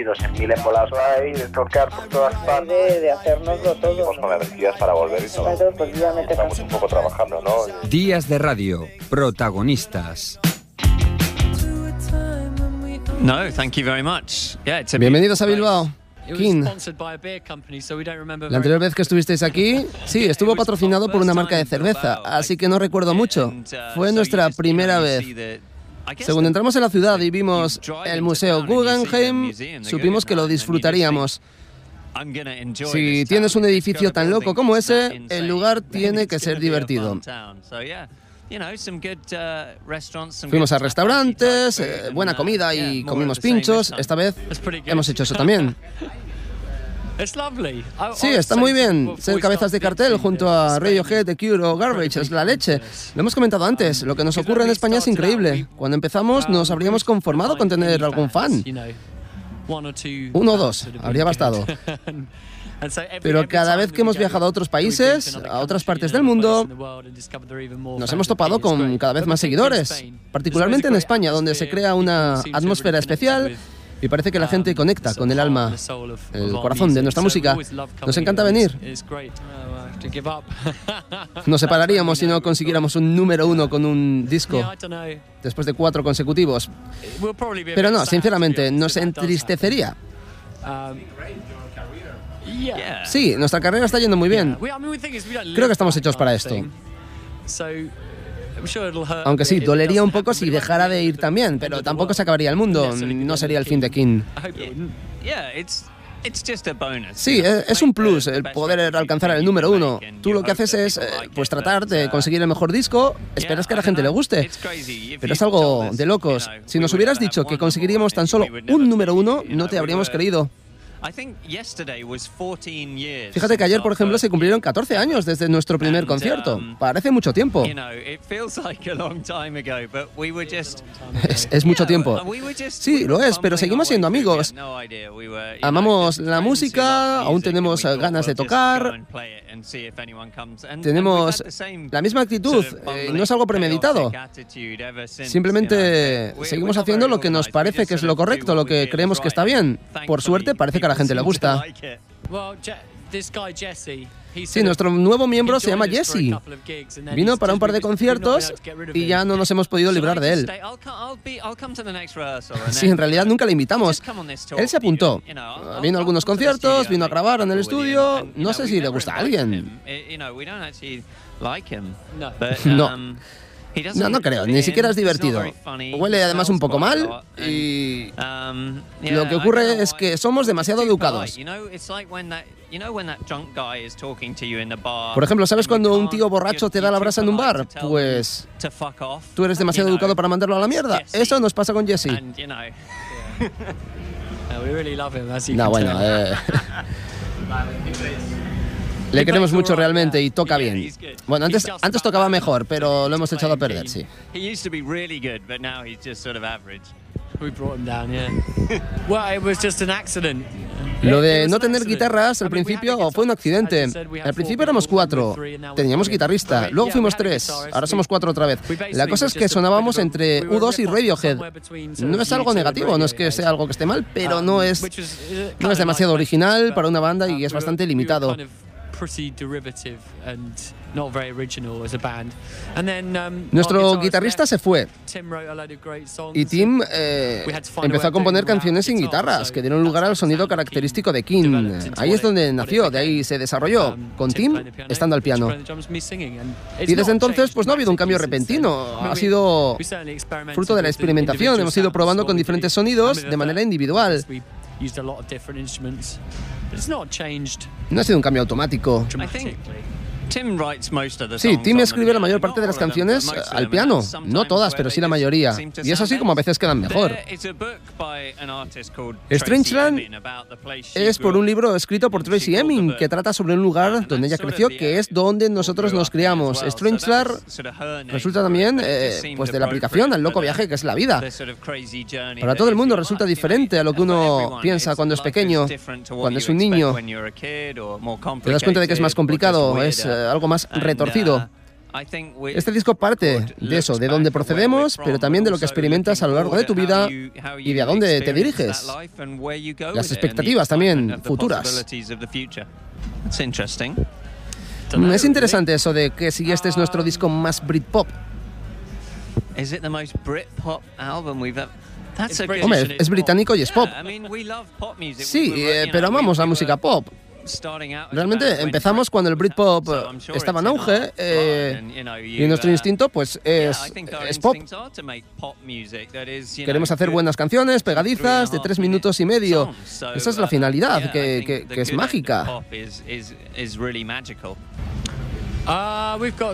Metidos en mil embolados ahí, de tocar por todas partes. De, de hacernoslo todo. Estamos con energías para volver y todo. Claro, pues ya me Estamos un poco trabajando, ¿no? Días de radio, protagonistas. No, thank you very much. Yeah, it's a Bienvenidos a Bilbao. King. sponsored by a beer company, so we don't remember La anterior vez que estuvisteis aquí, sí, estuvo patrocinado por una marca de cerveza, así que no recuerdo mucho. Uh, Fue nuestra primera vez. Según entramos en la ciudad y vimos el Museo Guggenheim, supimos que lo disfrutaríamos. Si tienes un edificio tan loco como ese, el lugar tiene que ser divertido. Fuimos a restaurantes, eh, buena comida y comimos pinchos. Esta vez hemos hecho eso también. It's lovely. I- Sí, está muy bien. Ser cabezas de cartel junto a Radiohead, The Cure o Garbage es la leche. Lo hemos comentado antes. Lo que nos ocurre en España es increíble. Cuando empezamos nos habríamos conformado con tener algún fan. Uno o dos, habría bastado. Pero cada vez que hemos viajado a otros países, a otras partes del mundo, nos hemos topado con cada vez más seguidores, particularmente en España, donde se crea una atmósfera especial y parece que la gente conecta con el alma, el corazón de nuestra música. Nos encanta venir. Nos separaríamos si no consiguiéramos un número uno con un disco después de cuatro consecutivos. Pero no, sinceramente, nos entristecería. Sí, nuestra carrera está yendo muy bien. Creo que estamos hechos para esto. Aunque sí, dolería un poco si dejara de ir también, pero tampoco se acabaría el mundo. No sería el fin de King. Sí, es un plus el poder alcanzar el número uno. Tú lo que haces es eh, pues tratar de conseguir el mejor disco, esperas que a la gente le guste. Pero es algo de locos. Si nos hubieras dicho que conseguiríamos tan solo un número uno, no te habríamos creído. Fíjate que ayer, por ejemplo, se cumplieron 14 años desde nuestro primer concierto. Parece mucho tiempo. Es, es mucho tiempo. Sí, lo es, pero seguimos siendo amigos. Amamos la música, aún tenemos ganas de tocar. Tenemos la misma actitud, eh, no es algo premeditado. Simplemente seguimos haciendo lo que nos parece que es lo correcto, lo que creemos que está bien. Por suerte, parece que la gente le gusta. Sí, nuestro nuevo miembro se llama Jesse. Vino para un par de conciertos y ya no nos hemos podido librar de él. Sí, en realidad nunca le invitamos. Él se apuntó. Vino a algunos conciertos, vino a grabar en el estudio. No sé si le gusta a alguien. No. No, no creo, ni siquiera es divertido. Huele además un poco mal y lo que ocurre es que somos demasiado educados. Por ejemplo, ¿sabes cuando un tío borracho te da la brasa en un bar? Pues tú eres demasiado educado para mandarlo a la mierda. Eso nos pasa con Jesse. No, bueno, eh, le queremos mucho realmente y toca bien. Bueno, antes, antes tocaba mejor, pero lo hemos echado a perder, sí. He used to be really good, but now he's just sort of average. We brought him down, yeah. well, it was just an accident. Lo de no tener guitarras al principio fue un accidente. Al principio éramos cuatro. Teníamos guitarrista. Luego fuimos tres. Ahora somos cuatro otra vez. La cosa es que sonábamos entre U2 y Radiohead. No es algo negativo, no es que sea algo que esté mal, pero no es, no es demasiado original para una banda y es bastante limitado. Pretty derivative and not very original as a band. And then um, Nuestro guitarrista se fue Tim wrote a load of great songs. y Tim eh, empezó a componer canciones sin guitarras que dieron lugar al sonido característico de King. Ahí es donde nació, de ahí se desarrolló, con Tim estando al piano. Y desde entonces pues no ha habido un cambio repentino, ha sido fruto de la experimentación, hemos ido probando con diferentes sonidos de manera individual. Used a lot of different instruments, but it's not changed No ha sido un cambio automático. Sí, Tim escribe la mayor parte de las canciones eh, al piano. No todas, pero sí la mayoría. Y es así como a veces quedan mejor. Strangeland es por un libro escrito por Tracy Emin que trata sobre un lugar donde ella creció, que es donde nosotros nos criamos. Strangeland resulta también eh, pues de la aplicación al loco viaje que es la vida. Para todo el mundo resulta diferente a lo que uno piensa cuando es pequeño, cuando es un niño. Te das cuenta de que es más complicado, es eh, algo más retorcido. Este disco parte de eso, de dónde procedemos, pero también de lo que experimentas a lo largo de tu vida y de a dónde te diriges. Las expectativas también futuras. Mm, es interesante eso de que si este es nuestro disco más Britpop. Hombre, es británico y es pop. Sí, eh, pero amamos la música pop. Realmente empezamos cuando el Britpop estaba en auge eh, y nuestro uh, instinto pues es, es pop. Queremos hacer buenas canciones, pegadizas, de tres minutos y medio. Esa es la uh, finalidad, que, que, es mágica.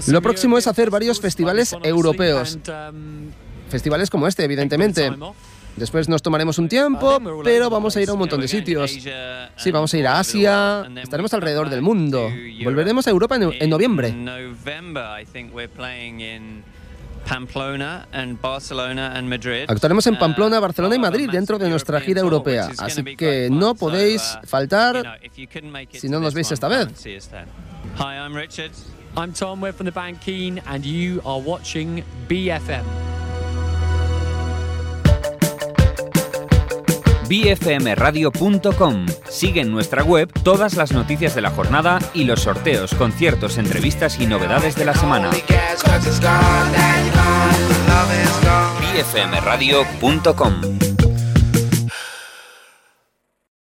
Lo próximo es hacer varios festivales europeos. Um, festivales como este, evidentemente. Después nos tomaremos un tiempo, pero vamos a ir a un montón de sitios. Sí, vamos a ir a Asia, estaremos alrededor del mundo. Volveremos a Europa en, noviembre. Actuaremos en Pamplona, Barcelona y Madrid dentro de nuestra gira europea, así que no podéis faltar si no nos veis esta vez. I'm Tom, we're from the band Keen, and you are watching BFM. bfmradio.com. Sigue en nuestra web todas las noticias de la jornada y los sorteos, conciertos, entrevistas y novedades de la semana. bfmradio.com